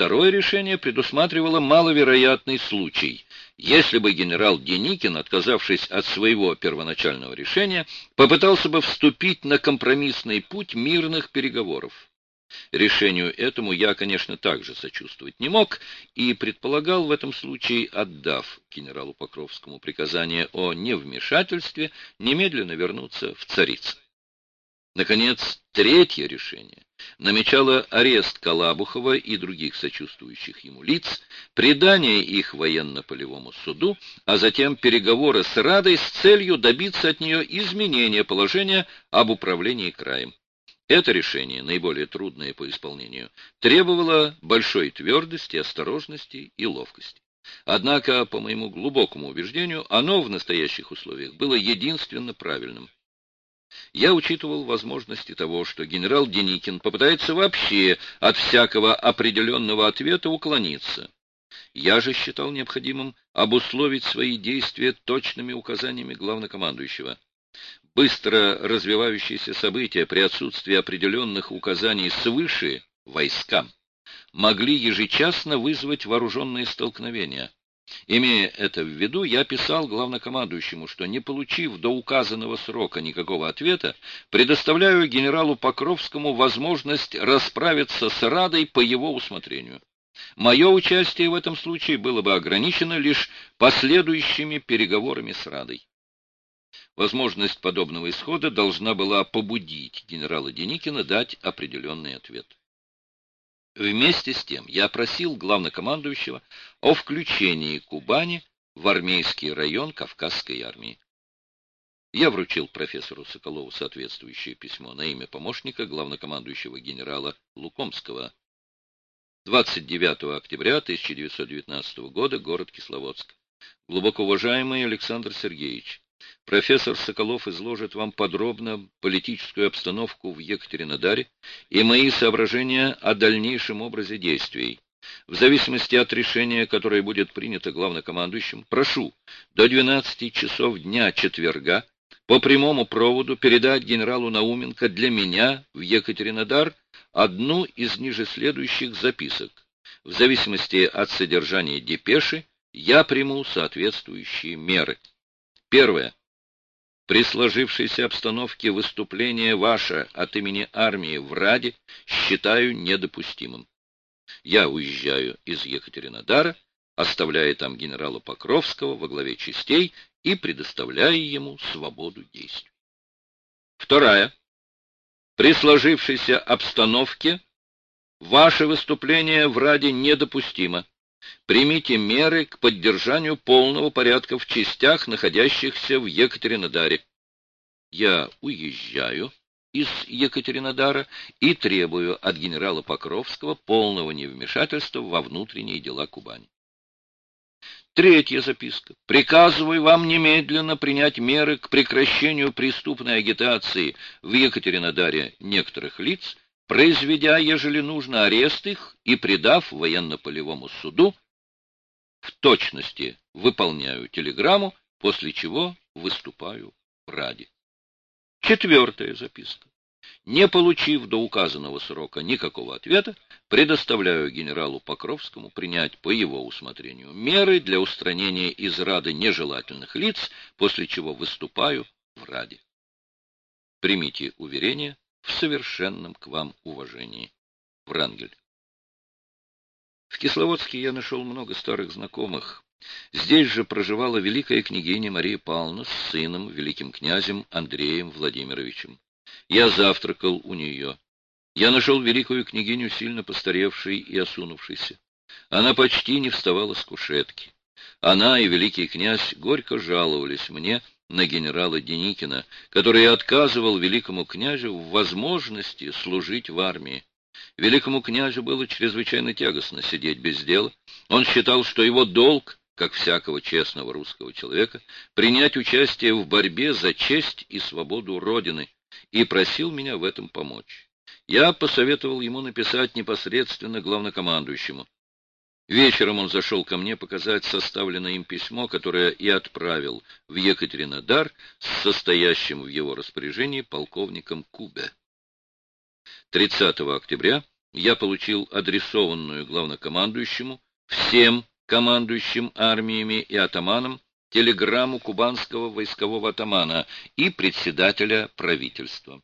второе решение предусматривало маловероятный случай, если бы генерал Деникин, отказавшись от своего первоначального решения, попытался бы вступить на компромиссный путь мирных переговоров. Решению этому я, конечно, также сочувствовать не мог и предполагал в этом случае, отдав генералу Покровскому приказание о невмешательстве, немедленно вернуться в царицы. Наконец, третье решение намечало арест Калабухова и других сочувствующих ему лиц, предание их военно-полевому суду, а затем переговоры с Радой с целью добиться от нее изменения положения об управлении краем. Это решение, наиболее трудное по исполнению, требовало большой твердости, осторожности и ловкости. Однако, по моему глубокому убеждению, оно в настоящих условиях было единственно правильным. Я учитывал возможности того, что генерал Деникин попытается вообще от всякого определенного ответа уклониться. Я же считал необходимым обусловить свои действия точными указаниями главнокомандующего. Быстро развивающиеся события при отсутствии определенных указаний свыше войскам могли ежечасно вызвать вооруженные столкновения. Имея это в виду, я писал главнокомандующему, что, не получив до указанного срока никакого ответа, предоставляю генералу Покровскому возможность расправиться с Радой по его усмотрению. Мое участие в этом случае было бы ограничено лишь последующими переговорами с Радой. Возможность подобного исхода должна была побудить генерала Деникина дать определенный ответ. Вместе с тем я просил главнокомандующего о включении Кубани в армейский район Кавказской армии. Я вручил профессору Соколову соответствующее письмо на имя помощника главнокомандующего генерала Лукомского. 29 октября 1919 года, город Кисловодск. Глубоко уважаемый Александр Сергеевич, Профессор Соколов изложит вам подробно политическую обстановку в Екатеринодаре и мои соображения о дальнейшем образе действий. В зависимости от решения, которое будет принято главнокомандующим, прошу до 12 часов дня четверга по прямому проводу передать генералу Науменко для меня в Екатеринодар одну из ниже следующих записок. В зависимости от содержания депеши я приму соответствующие меры. Первое. При сложившейся обстановке выступление ваше от имени армии в Раде считаю недопустимым. Я уезжаю из Екатеринодара, оставляя там генерала Покровского во главе частей и предоставляя ему свободу действий. Вторая. При сложившейся обстановке ваше выступление в Раде недопустимо. Примите меры к поддержанию полного порядка в частях, находящихся в Екатеринодаре. Я уезжаю из Екатеринодара и требую от генерала Покровского полного невмешательства во внутренние дела Кубани. Третья записка. Приказываю вам немедленно принять меры к прекращению преступной агитации в Екатеринодаре некоторых лиц, произведя, ежели нужно, арест их и предав военно-полевому суду, в точности выполняю телеграмму, после чего выступаю в Раде. Четвертая записка. Не получив до указанного срока никакого ответа, предоставляю генералу Покровскому принять по его усмотрению меры для устранения из Рады нежелательных лиц, после чего выступаю в Раде. Примите уверение в совершенном к вам уважении. Врангель. В Кисловодске я нашел много старых знакомых. Здесь же проживала великая княгиня Мария Павловна с сыном, великим князем Андреем Владимировичем. Я завтракал у нее. Я нашел великую княгиню, сильно постаревшей и осунувшейся. Она почти не вставала с кушетки. Она и великий князь горько жаловались мне на генерала Деникина, который отказывал великому князю в возможности служить в армии. Великому князю было чрезвычайно тягостно сидеть без дела. Он считал, что его долг, как всякого честного русского человека, принять участие в борьбе за честь и свободу Родины, и просил меня в этом помочь. Я посоветовал ему написать непосредственно главнокомандующему. Вечером он зашел ко мне показать составленное им письмо, которое и отправил в Екатеринодар с состоящим в его распоряжении полковником Кубе. 30 октября я получил адресованную главнокомандующему, всем командующим армиями и атаманам, телеграмму кубанского войскового атамана и председателя правительства.